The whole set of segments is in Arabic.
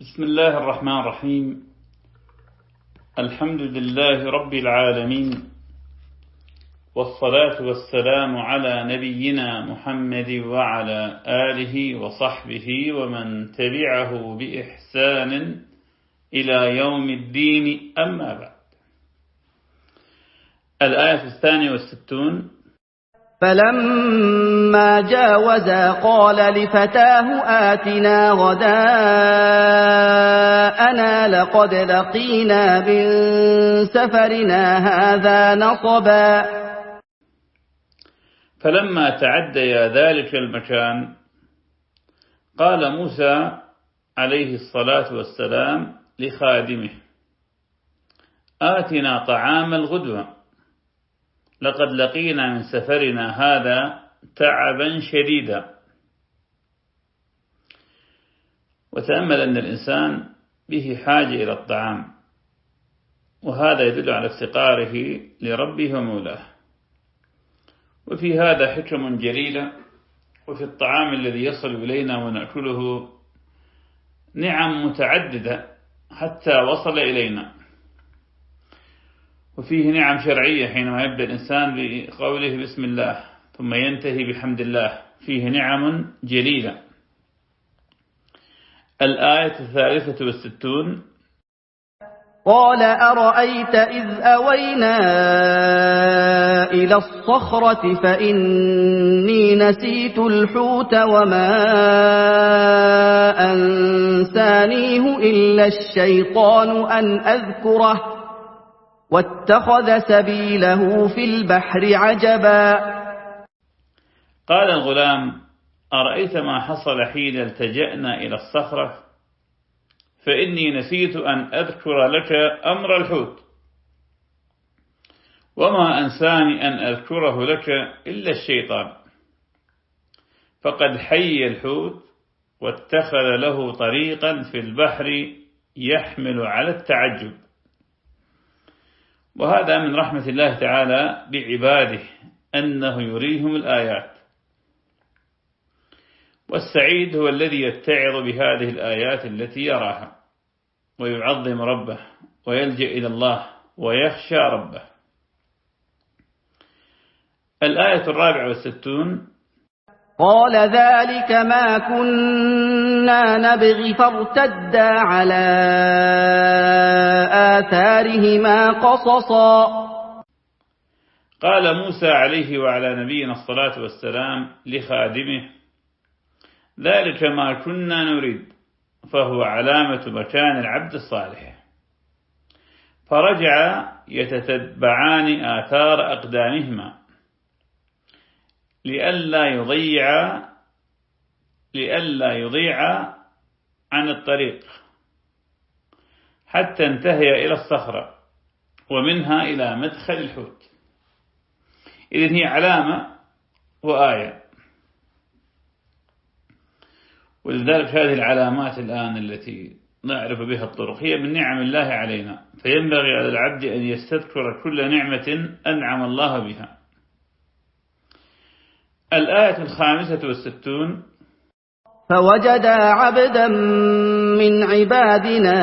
بسم الله الرحمن الرحيم. الحمد لله رب العالمين. والصلاة والسلام على نبينا محمد وعلى آله وصحبه ومن تبعه بإحسان إلى يوم الدين. أما بعد. الآية الثانية والستون. فلما جاوزا قال لفتاه آتنا غداءنا لقد لقينا من سفرنا هذا نصبا. فلما تعديا ذلك المكان قال موسى عليه الصلاة والسلام لخادمه آتنا طعام الغدوة. لقد لقينا من سفرنا هذا تعبا شديدا. وتأمل أن الإنسان به حاجة إلى الطعام. وهذا يدل على افتقاره لربه ومولاه. وفي هذا حكم جليلة وفي الطعام الذي يصل إلينا ونأكله نعم متعددة حتى وصل إلينا. وفيه نعم شرعية حينما يبدأ الإنسان بقوله بسم الله ثم ينتهي بحمد الله فيه نعم جليلة. الآية الثالثة والستون. قال أرأيت إذ أوينا إلى الصخرة فإني نسيت الحوت وما أنسانيه إلا الشيطان أن أذكره. واتخذ سبيله في البحر عجبا. قال الغلام أرأيت ما حصل حين التجأنا إلى الصخرة؟ فإني نسيت أن أذكر لك أمر الحوت. وما أنساني أن أذكره لك إلا الشيطان. فقد حي الحوت واتخذ له طريقا في البحر يحمل على التعجب. وهذا من رحمة الله تعالى بعباده أنه يريهم الآيات. والسعيد هو الذي يتعظ بهذه الآيات التي يراها ويعظم ربه ويلجأ إلى الله ويخشى ربه. الآية الرابعة والستون قال ذلك ما كنا نبغي فارتدا على آثارهما قصصا. قال موسى عليه وعلى نبينا الصلاة والسلام لخادمه ذلك ما كنا نريد فهو علامة مكان العبد الصالح. فرجع يتتبعان آثار أقدامهما. لئلا يضيع لئلا يضيع عن الطريق حتى انتهي إلى الصخرة ومنها إلى مدخل الحوت. إذن هي علامة وآية. ولذلك هذه العلامات الآن التي نعرف بها الطرق هي من نعم الله علينا فينبغي على العبد أن يستذكر كل نعمة أنعم الله بها. الآية الخامسة والستون. فوجدا عبدا من عبادنا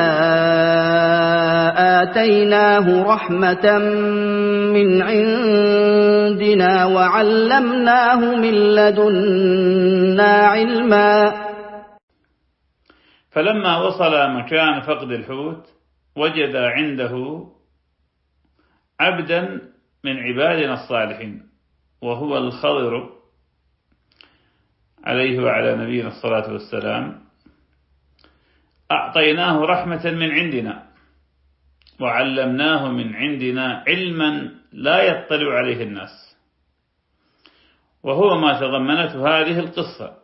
آتيناه رحمة من عندنا وعلمناه من لدنا علما. فلما وصل مكان فقد الحوت وجد عنده عبدا من عبادنا الصالحين وهو الخضر. عليه وعلى نبينا الصلاة والسلام. أعطيناه رحمة من عندنا وعلمناه من عندنا علما لا يطلع عليه الناس. وهو ما تضمنته هذه القصة.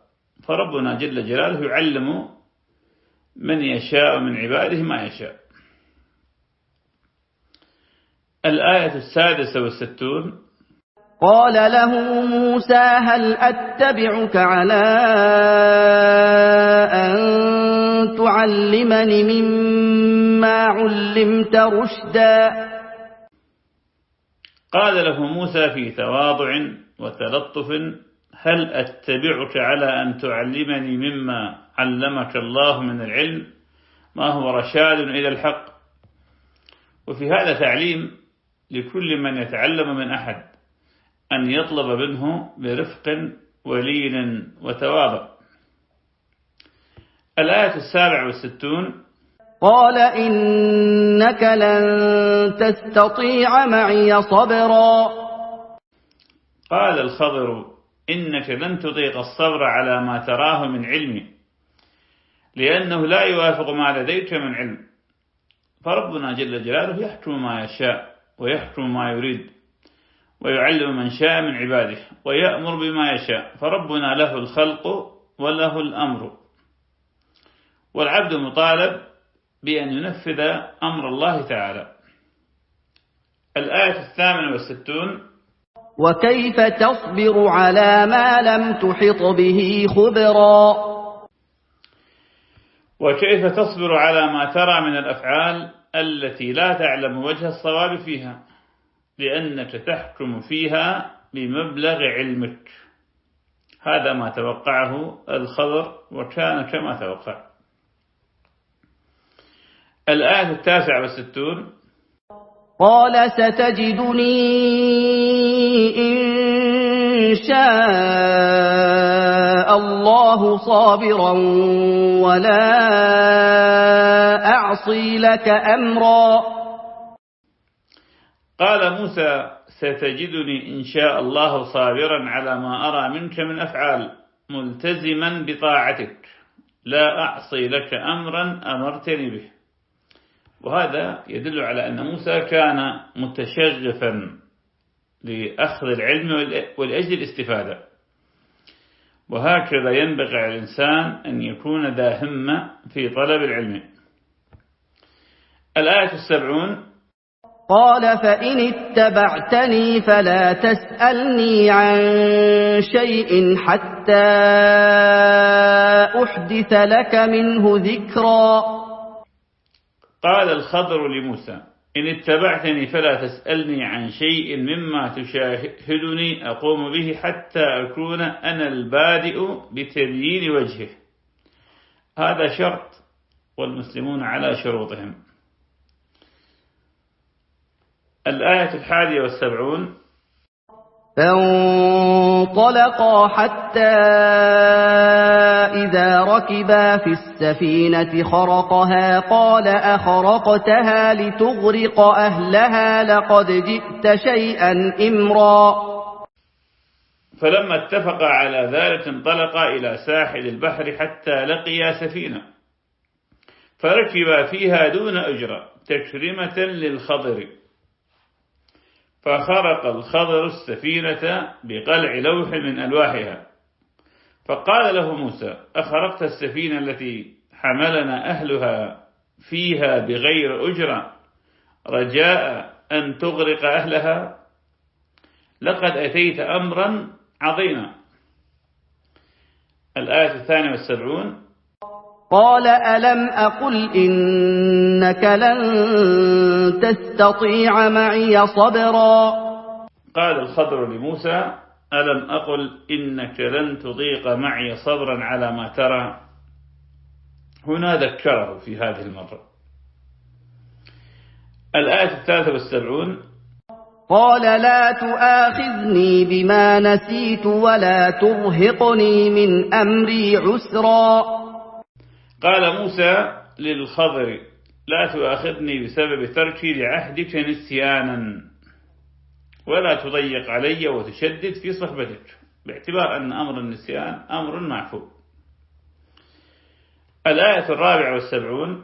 فربنا جل جلاله يعلم من يشاء من عباده ما يشاء. الآية السادسة والستون. قال له موسى هل أتبعك على أن تعلمني مما علمت رشدا؟ قال له موسى في تواضع وتلطف هل أتبعك على أن تعلمني مما علمك الله من العلم؟ ما هو رشاد إلى الحق؟ وفي هذا تعليم لكل من يتعلم من أحد. أن يطلب منه برفق ولين وتواضع الآية السابع والستون. قال إنك لن تستطيع معي صبرا. قال الخضر إنك لن تطيق الصبر على ما تراه من علمي لأنه لا يوافق ما لديك من علم. فربنا جل جلاله يحكم ما يشاء ويحكم ما يريد. ويعلم من شاء من عباده ويأمر بما يشاء. فربنا له الخلق وله الأمر. والعبد مطالب بأن ينفذ أمر الله تعالى. الآية الثامنة والستون. وكيف تصبر على ما لم تحط به خبرا؟ وكيف تصبر على ما ترى من الأفعال التي لا تعلم وجه الصواب فيها؟ لأنك تحكم فيها بمبلغ علمك. هذا ما توقعه الخضر وكان كما توقع. الآية التاسعة والستون. قال ستجدني إن شاء الله صابرا ولا أعصي لك أمرا. قال موسى ستجدني إن شاء الله صابرا على ما أرى منك من أفعال ملتزما بطاعتك. لا أعصي لك أمرا أمرتني به. وهذا يدل على أن موسى كان متشغفا لأخذ العلم ولأجل الاستفادة. وهكذا ينبغي على الإنسان أن يكون ذا همة في طلب العلم. الآية السبعون قال فإن اتبعتني فلا تسألني عن شيء حتى أحدث لك منه ذكرا. قال الخضر لموسى إن اتبعتني فلا تسألني عن شيء مما تشاهدني أقوم به حتى أكون أنا البادئ بتبيين وجهه. هذا شرط والمسلمون على شروطهم. الآية الحادية والسبعون. فانطلقا حتى إذا ركبا في السفينة خرقها قال أخرقتها لتغرق أهلها لقد جئت شيئا إمرا. فلما اتفقا على ذلك انطلقا إلى ساحل البحر حتى لقيا سفينة. فركبا فيها دون أجرة تكرمة للخضر. فخرق الخضر السفينة بقلع لوح من ألواحها. فقال له موسى أخرقت السفينة التي حملنا أهلها فيها بغير أجرة؟ رجاء أن تغرق أهلها؟ لقد أتيت أمرا عظيما. الآية الثانية والسبعون قال ألم أقل إنك لن تستطيع معي صبرا قال الخضر لموسى ألم أقل إنك لن تضيق معي صبرا على ما ترى؟ هنا ذكره في هذه المرة. الآية الثالثة والسبعون قال لا تؤاخذني بما نسيت ولا ترهقني من أمري عسرا. قال موسى للخضر لا تؤاخذني بسبب تركي لعهدك نسيانا ولا تضيق علي وتشدد في صحبتك باعتبار أن أمر النسيان أمر معفو. الآية الرابعة والسبعون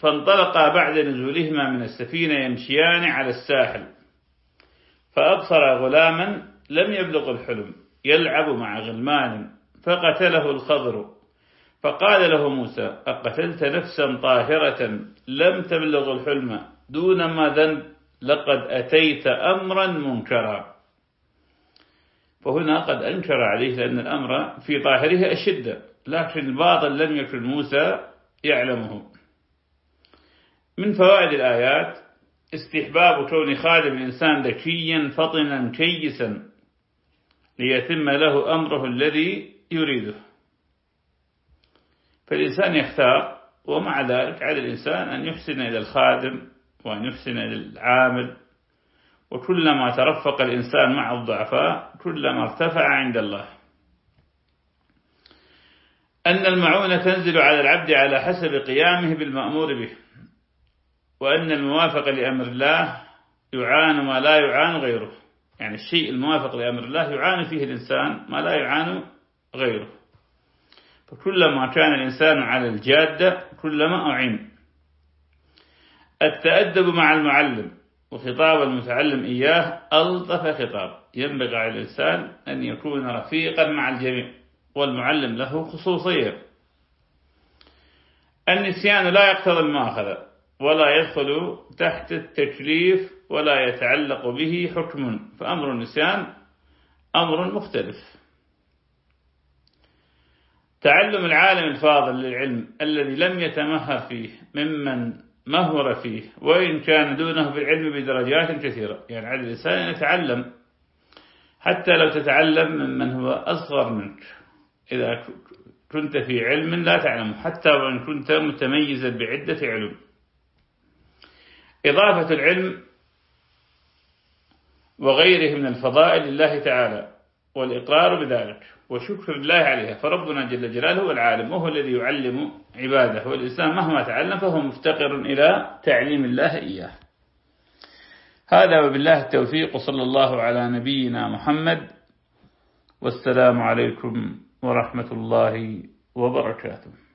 فانطلقا بعد نزولهما من السفينة يمشيان على الساحل. فأبصر غلاما لم يبلغ الحلم يلعب مع غلمان فقتله الخضر. فقال له موسى أقتلت نفسا طاهرة لم تبلغ الحلم دون ما ذنب لقد أتيت أمرا منكرا. فهنا قد أنكر عليه لأن الأمر في ظاهره أشد لكن الباطل لم يكن موسى يعلمه. من فوائد الآيات استحباب كون خادم الإنسان ذكيا فطنا كيسا ليتم له أمره الذي يريده. فالإنسان يختار ومع ذلك على الإنسان أن يحسن إلى الخادم وأن يحسن إلى العامل. وكلما ترفق الإنسان مع الضعفاء كلما ارتفع عند الله. أن المعونة تنزل على العبد على حسب قيامه بالمأمور به. وأن الموافق لأمر الله يعان ما لا يعان غيره. يعني الشيء الموافق لأمر الله يعان فيه الإنسان ما لا يعان غيره. فكلما كان الإنسان على الجادة كلما أعين. التأدب مع المعلم وخطاب المتعلم إياه ألطف خطاب. ينبغي على الإنسان أن يكون رفيقا مع الجميع والمعلم له خصوصية. النسيان لا يقتضي المؤاخذة ولا يدخل تحت التكليف ولا يتعلق به حكم فأمر النسيان أمر مختلف. تعلم العالم الفاضل للعلم الذي لم يتمهر فيه ممن مهر فيه وإن كان دونه في العلم بدرجات كثيرة. يعني على الإنسان يتعلم حتى لو تتعلم ممن هو أصغر منك. إذا كنت في علم لا تعلم حتى وإن كنت متميزا بعدة علم إضافة العلم وغيره من الفضائل لله تعالى والإقرار بذلك وشكر الله عليها. فربنا جل جلاله هو العالم وهو الذي يعلم عباده والإنسان مهما تعلم فهو مفتقر إلى تعليم الله إياه. هذا وبالله التوفيق صلى الله على نبينا محمد. والسلام عليكم ورحمة الله وبركاته.